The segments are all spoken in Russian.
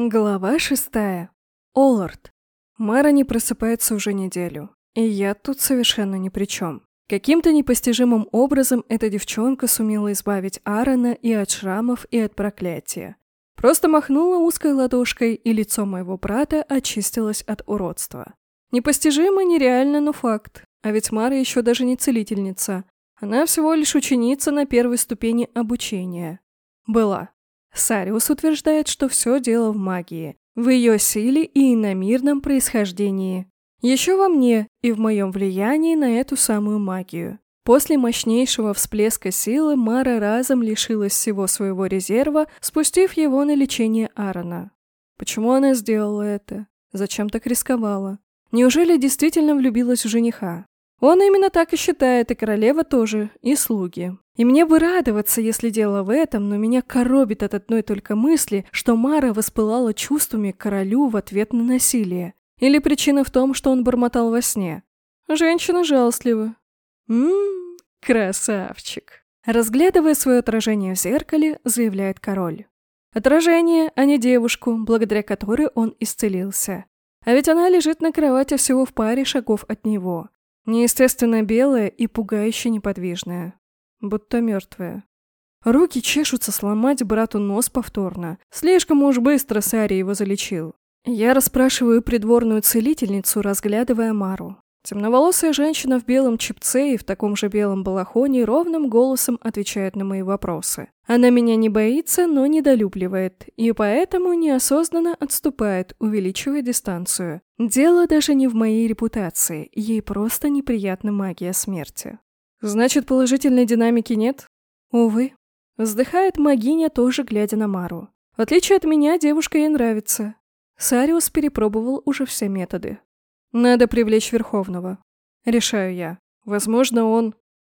Глава шестая. Оллард. Мара не просыпается уже неделю. И я тут совершенно ни при чем. Каким-то непостижимым образом эта девчонка сумела избавить Аарона и от шрамов, и от проклятия. Просто махнула узкой ладошкой, и лицо моего брата очистилось от уродства. Непостижимо, нереально, но факт. А ведь Мара еще даже не целительница. Она всего лишь ученица на первой ступени обучения. Была. Сариус утверждает, что все дело в магии, в ее силе и иномирном происхождении. Еще во мне и в моем влиянии на эту самую магию. После мощнейшего всплеска силы Мара разом лишилась всего своего резерва, спустив его на лечение Аарона. Почему она сделала это? Зачем так рисковала? Неужели действительно влюбилась в жениха? Он именно так и считает, и королева тоже, и слуги. И мне бы радоваться, если дело в этом, но меня коробит от одной только мысли, что Мара воспылала чувствами королю в ответ на насилие. Или причина в том, что он бормотал во сне. Женщина жалостлива. Ммм, красавчик. Разглядывая свое отражение в зеркале, заявляет король. Отражение, а не девушку, благодаря которой он исцелился. А ведь она лежит на кровати всего в паре шагов от него. Неестественно белая и пугающе неподвижная. Будто мертвая. Руки чешутся сломать брату нос повторно. Слишком уж быстро Сари его залечил. Я расспрашиваю придворную целительницу, разглядывая Мару. Темноволосая женщина в белом чипце и в таком же белом балахоне ровным голосом отвечает на мои вопросы. Она меня не боится, но недолюбливает, и поэтому неосознанно отступает, увеличивая дистанцию. Дело даже не в моей репутации, ей просто неприятна магия смерти. Значит, положительной динамики нет? Увы. Вздыхает магиня, тоже глядя на Мару. В отличие от меня, девушка ей нравится. Сариус перепробовал уже все методы. Надо привлечь Верховного. Решаю я. Возможно, он...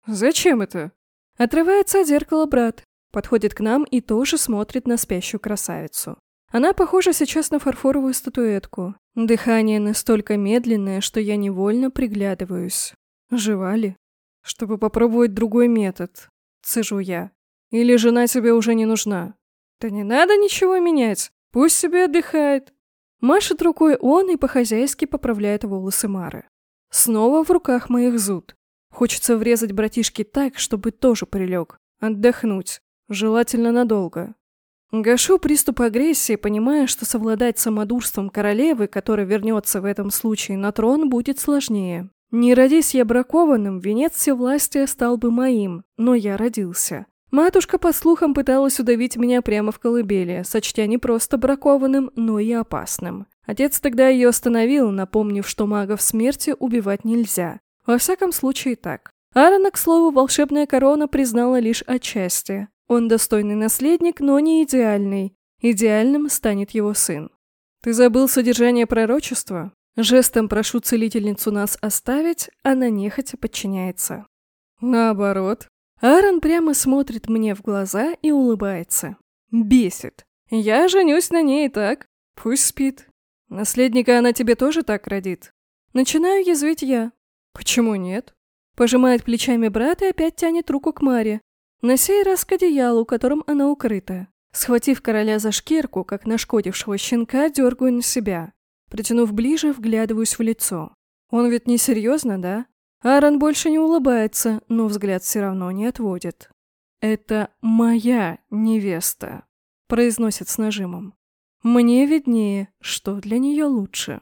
Зачем это? Отрывается от зеркала брат. Подходит к нам и тоже смотрит на спящую красавицу. Она похожа сейчас на фарфоровую статуэтку. Дыхание настолько медленное, что я невольно приглядываюсь. Жива ли? Чтобы попробовать другой метод. Цежу я. Или жена тебе уже не нужна? Да не надо ничего менять. Пусть себе отдыхает. Машет рукой он и по-хозяйски поправляет волосы Мары. Снова в руках моих зуд. Хочется врезать братишке так, чтобы тоже прилег. Отдохнуть. Желательно надолго. Гашу приступ агрессии, понимая, что совладать самодурством королевы, которая вернется в этом случае на трон, будет сложнее. Не родись я бракованным, венец всевластия стал бы моим, но я родился. Матушка, по слухам, пыталась удавить меня прямо в колыбели, сочтя не просто бракованным, но и опасным. Отец тогда ее остановил, напомнив, что магов смерти убивать нельзя. Во всяком случае так. Аарона, к слову, волшебная корона признала лишь отчасти. Он достойный наследник, но не идеальный. Идеальным станет его сын. «Ты забыл содержание пророчества?» Жестом прошу целительницу нас оставить, она нехотя подчиняется. Наоборот, Аарон прямо смотрит мне в глаза и улыбается. Бесит. Я женюсь на ней и так. Пусть спит. Наследника она тебе тоже так родит. Начинаю язвить я. Почему нет? Пожимает плечами брат и опять тянет руку к Маре. На сей раз к одеялу, которым она укрыта. Схватив короля за шкирку, как нашкодившего щенка, дергаю на себя. Притянув ближе, вглядываюсь в лицо. Он ведь не серьезно, да? Аарон больше не улыбается, но взгляд все равно не отводит. «Это моя невеста», — произносит с нажимом. «Мне виднее, что для нее лучше».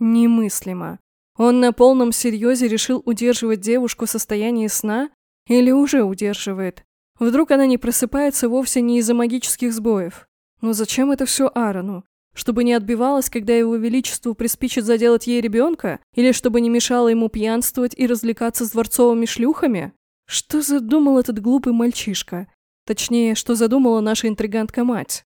Немыслимо. Он на полном серьезе решил удерживать девушку в состоянии сна или уже удерживает. Вдруг она не просыпается вовсе не из-за магических сбоев. Но зачем это все Аарону? Чтобы не отбивалась, когда его величеству приспичит заделать ей ребенка? Или чтобы не мешало ему пьянствовать и развлекаться с дворцовыми шлюхами? Что задумал этот глупый мальчишка? Точнее, что задумала наша интригантка-мать?